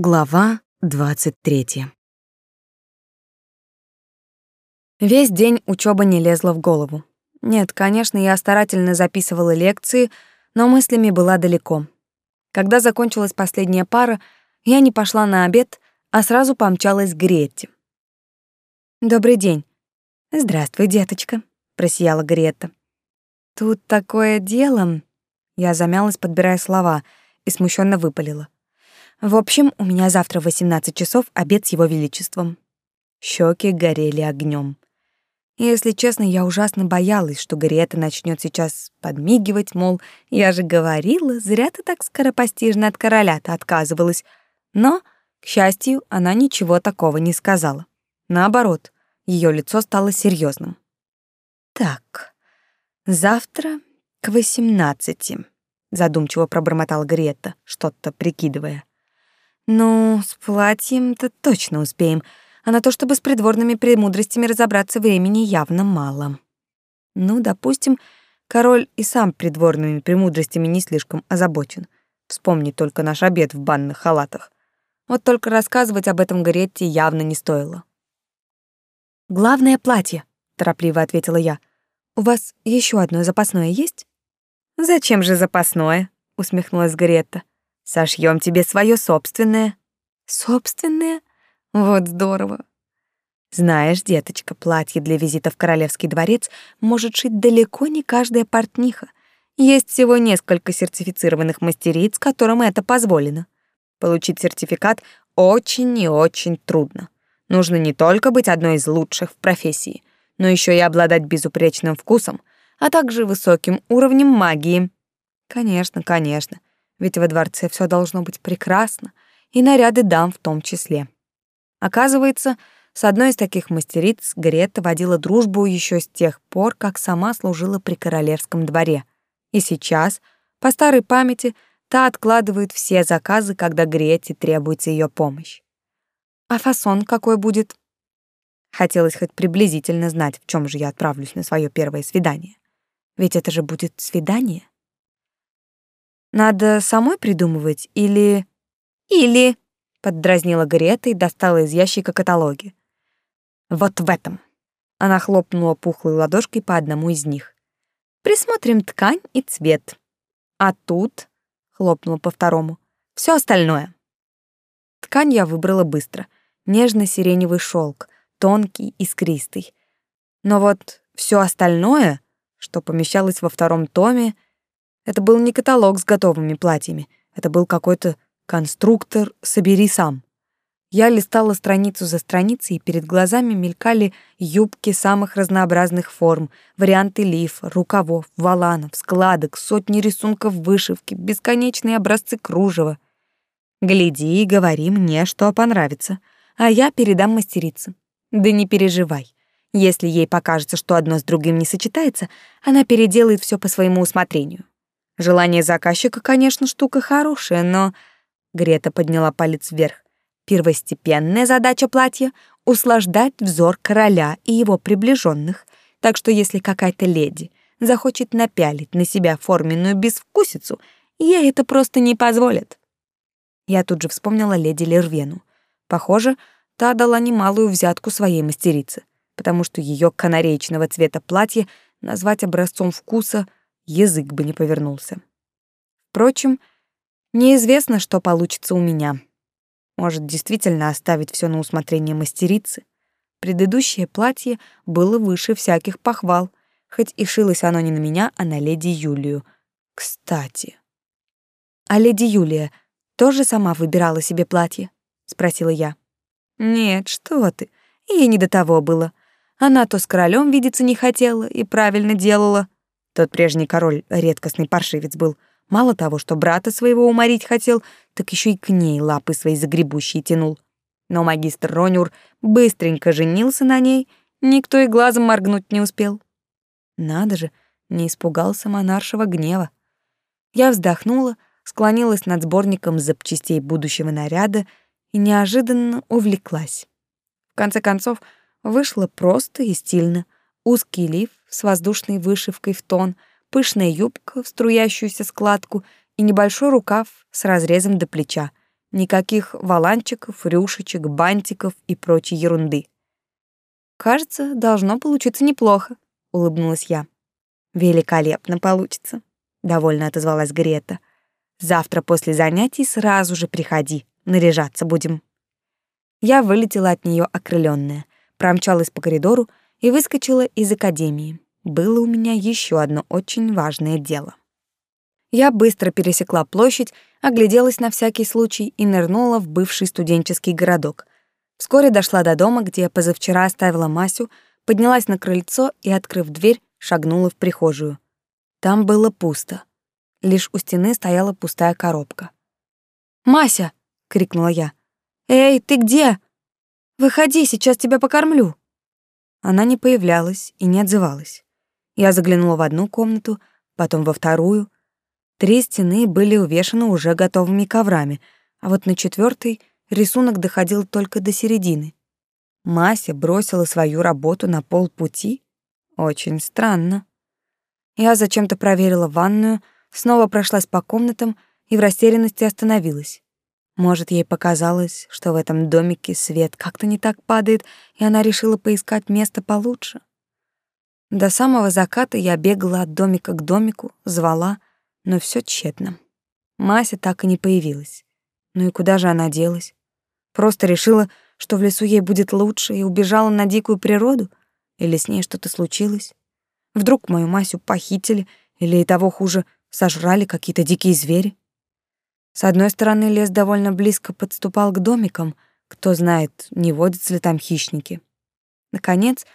Глава 23. Весь день учёба не лезла в голову. Нет, конечно, я старательно записывала лекции, но мыслями была далеко. Когда закончилась последняя пара, я не пошла на обед, а сразу помчалась к Гретте. «Добрый день». «Здравствуй, деточка», — просияла Грета. «Тут такое дело...» Я замялась, подбирая слова, и смущенно выпалила. В общем, у меня завтра в 18 часов обед с его величеством. Щеки горели огнем. Если честно, я ужасно боялась, что Гарриета начнет сейчас подмигивать, мол, я же говорила, зря ты так скоропостижно от короля-то отказывалась. Но, к счастью, она ничего такого не сказала. Наоборот, ее лицо стало серьезным. Так, завтра к восемнадцати, задумчиво пробормотала Грета, что-то прикидывая. Ну, с платьем-то точно успеем, а на то, чтобы с придворными премудростями разобраться, времени явно мало. Ну, допустим, король и сам придворными премудростями не слишком озабочен. Вспомни только наш обед в банных халатах. Вот только рассказывать об этом Гаретте явно не стоило. «Главное платье», — торопливо ответила я. «У вас еще одно запасное есть?» «Зачем же запасное?» — усмехнулась Гаретта. Сошьем тебе свое собственное. Собственное? Вот здорово. Знаешь, деточка, платье для визита в королевский дворец может шить далеко не каждая портниха. Есть всего несколько сертифицированных мастериц, которым это позволено. Получить сертификат очень и очень трудно. Нужно не только быть одной из лучших в профессии, но еще и обладать безупречным вкусом, а также высоким уровнем магии. Конечно, конечно ведь во дворце все должно быть прекрасно, и наряды дам в том числе. Оказывается, с одной из таких мастериц Грета водила дружбу еще с тех пор, как сама служила при королевском дворе. И сейчас, по старой памяти, та откладывает все заказы, когда Грете требуется ее помощь. А фасон какой будет? Хотелось хоть приблизительно знать, в чем же я отправлюсь на свое первое свидание. Ведь это же будет свидание. Надо самой придумывать или... Или... Поддразнила Грета и достала из ящика каталоги. Вот в этом. Она хлопнула пухлой ладошкой по одному из них. Присмотрим ткань и цвет. А тут, хлопнула по второму, все остальное. Ткань я выбрала быстро. Нежно-сиреневый шелк, тонкий, искристый. Но вот все остальное, что помещалось во втором томе, это был не каталог с готовыми платьями, это был какой-то конструктор «собери сам». Я листала страницу за страницей, и перед глазами мелькали юбки самых разнообразных форм, варианты лиф, рукавов, валанов, складок, сотни рисунков вышивки, бесконечные образцы кружева. Гляди и говори мне, что понравится, а я передам мастерице. Да не переживай. Если ей покажется, что одно с другим не сочетается, она переделает все по своему усмотрению. Желание заказчика, конечно, штука хорошая, но... Грета подняла палец вверх. Первостепенная задача платья — услаждать взор короля и его приближенных. Так что если какая-то леди захочет напялить на себя форменную безвкусицу, ей это просто не позволят. Я тут же вспомнила леди Лервену. Похоже, та дала немалую взятку своей мастерице, потому что ее канареечного цвета платье назвать образцом вкуса — язык бы не повернулся. Впрочем, неизвестно, что получится у меня. Может, действительно оставить все на усмотрение мастерицы. Предыдущее платье было выше всяких похвал, хоть и шилось оно не на меня, а на леди Юлию. Кстати. А леди Юлия тоже сама выбирала себе платье? спросила я. Нет, что ты? Ей не до того было. Она то с королем видеться не хотела и правильно делала. Тот прежний король редкостный паршивец был. Мало того, что брата своего уморить хотел, так еще и к ней лапы свои загребущие тянул. Но магистр Ронюр быстренько женился на ней, никто и глазом моргнуть не успел. Надо же, не испугался монаршего гнева. Я вздохнула, склонилась над сборником запчастей будущего наряда и неожиданно увлеклась. В конце концов, вышло просто и стильно — узкий лиф с воздушной вышивкой в тон, пышная юбка в струящуюся складку и небольшой рукав с разрезом до плеча. Никаких валанчиков, рюшечек, бантиков и прочей ерунды. Кажется, должно получиться неплохо, улыбнулась я. Великолепно получится, довольно отозвалась Грета. Завтра после занятий сразу же приходи, наряжаться будем. Я вылетела от нее окрыленная, промчалась по коридору и выскочила из академии. Было у меня еще одно очень важное дело. Я быстро пересекла площадь, огляделась на всякий случай и нырнула в бывший студенческий городок. Вскоре дошла до дома, где я позавчера оставила Масю, поднялась на крыльцо и, открыв дверь, шагнула в прихожую. Там было пусто. Лишь у стены стояла пустая коробка. «Мася!» — крикнула я. «Эй, ты где? Выходи, сейчас тебя покормлю». Она не появлялась и не отзывалась. Я заглянула в одну комнату, потом во вторую. Три стены были увешаны уже готовыми коврами, а вот на четвертой рисунок доходил только до середины. Мася бросила свою работу на полпути? Очень странно. Я зачем-то проверила ванную, снова прошлась по комнатам и в растерянности остановилась. Может, ей показалось, что в этом домике свет как-то не так падает, и она решила поискать место получше. До самого заката я бегала от домика к домику, звала, но все тщетно. Мася так и не появилась. Ну и куда же она делась? Просто решила, что в лесу ей будет лучше, и убежала на дикую природу? Или с ней что-то случилось? Вдруг мою Масю похитили, или и того хуже, сожрали какие-то дикие звери? С одной стороны, лес довольно близко подступал к домикам, кто знает, не водятся ли там хищники. Наконец,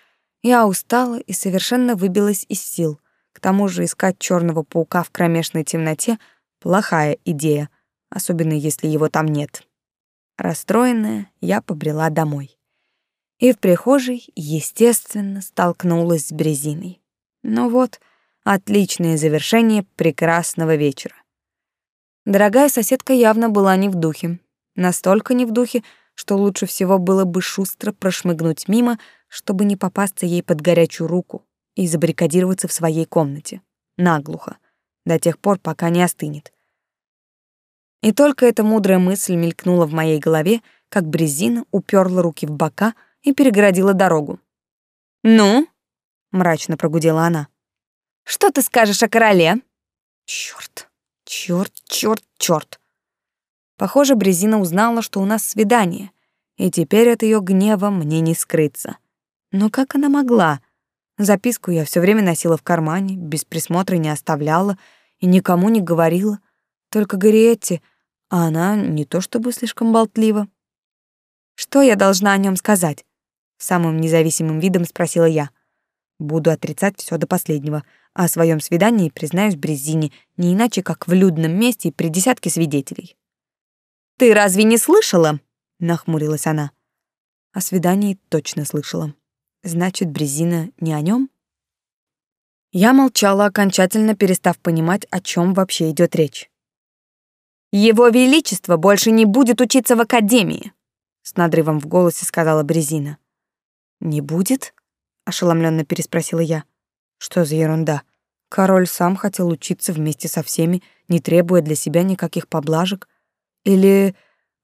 я устала и совершенно выбилась из сил. К тому же искать черного паука в кромешной темноте — плохая идея, особенно если его там нет. Расстроенная, я побрела домой. И в прихожей, естественно, столкнулась с Брезиной. Ну вот, отличное завершение прекрасного вечера. Дорогая соседка явно была не в духе. Настолько не в духе, что лучше всего было бы шустро прошмыгнуть мимо, чтобы не попасться ей под горячую руку и забаррикадироваться в своей комнате. Наглухо. До тех пор, пока не остынет. И только эта мудрая мысль мелькнула в моей голове, как Брезина уперла руки в бока и перегородила дорогу. «Ну?» — мрачно прогудела она. «Что ты скажешь о короле?» «Чёрт!» Черт, черт, черт. Похоже, Брезина узнала, что у нас свидание, и теперь от ее гнева мне не скрыться. Но как она могла? Записку я все время носила в кармане, без присмотра не оставляла и никому не говорила, только Гориетте, а она не то чтобы слишком болтлива. Что я должна о нем сказать? Самым независимым видом спросила я. Буду отрицать все до последнего — о своем свидании признаюсь Брезине не иначе, как в людном месте при десятке свидетелей. «Ты разве не слышала?» — нахмурилась она. О свидании точно слышала. Значит, Брезина не о нем? Я молчала, окончательно перестав понимать, о чем вообще идет речь. «Его Величество больше не будет учиться в академии», — с надрывом в голосе сказала Брезина. «Не будет?» — ошеломленно переспросила я. Что за ерунда? Король сам хотел учиться вместе со всеми, не требуя для себя никаких поблажек. Или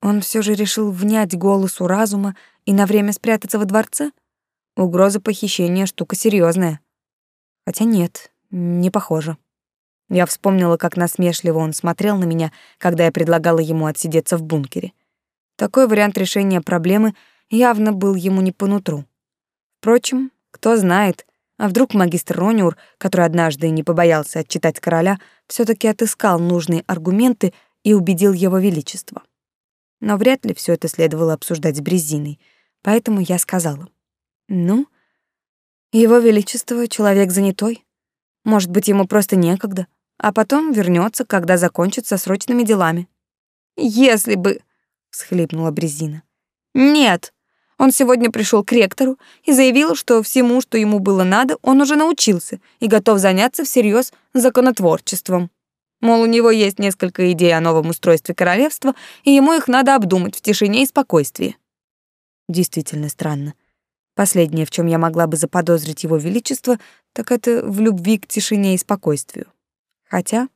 он все же решил внять голосу разума и на время спрятаться во дворце? Угроза похищения — штука серьезная. Хотя нет, не похоже. Я вспомнила, как насмешливо он смотрел на меня, когда я предлагала ему отсидеться в бункере. Такой вариант решения проблемы явно был ему не по нутру. Впрочем, кто знает, а вдруг магистр Рониур, который однажды не побоялся отчитать короля, все таки отыскал нужные аргументы и убедил его величество. Но вряд ли все это следовало обсуждать с Брезиной, поэтому я сказала: "Ну, его величество человек занятой. Может быть, ему просто некогда, а потом вернется, когда закончит со срочными делами". "Если бы", всхлипнула Брезина. "Нет, он сегодня пришел к ректору и заявил, что всему, что ему было надо, он уже научился и готов заняться всерьез законотворчеством. Мол, у него есть несколько идей о новом устройстве королевства, и ему их надо обдумать в тишине и спокойствии. Действительно странно. Последнее, в чем я могла бы заподозрить его величество, так это в любви к тишине и спокойствию. Хотя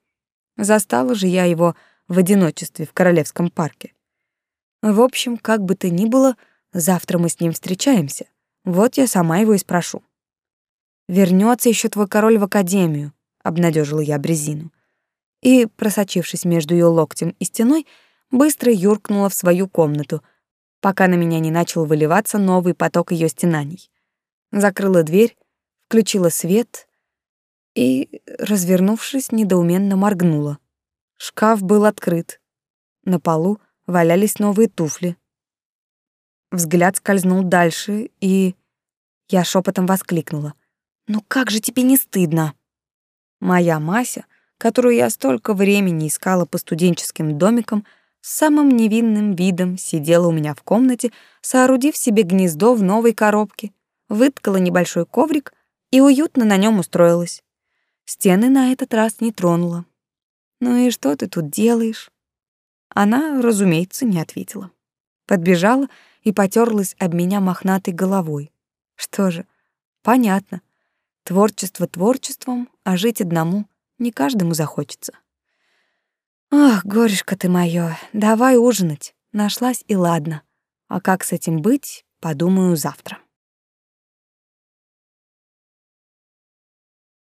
застала же я его в одиночестве в королевском парке. В общем, как бы то ни было, завтра мы с ним встречаемся. Вот я сама его и спрошу. Вернется еще твой король в академию, обнадежила я Брезину. И, просочившись между ее локтем и стеной, быстро юркнула в свою комнату, пока на меня не начал выливаться новый поток ее стенаний. Закрыла дверь, включила свет и, развернувшись, недоуменно моргнула. Шкаф был открыт. На полу валялись новые туфли. Взгляд скользнул дальше, и я шепотом воскликнула: "Ну как же тебе не стыдно?" Моя Мася, которую я столько времени искала по студенческим домикам, самым невинным видом сидела у меня в комнате, соорудив себе гнездо в новой коробке, выткала небольшой коврик и уютно на нем устроилась. Стены на этот раз не тронула. «Ну и что ты тут делаешь?» Она, разумеется, не ответила. Подбежала и потерлась об меня мохнатой головой. Что же, понятно. Творчество творчеством, а жить одному не каждому захочется. Ах, горюшка ты моё, давай ужинать. Нашлась и ладно. А как с этим быть, подумаю завтра.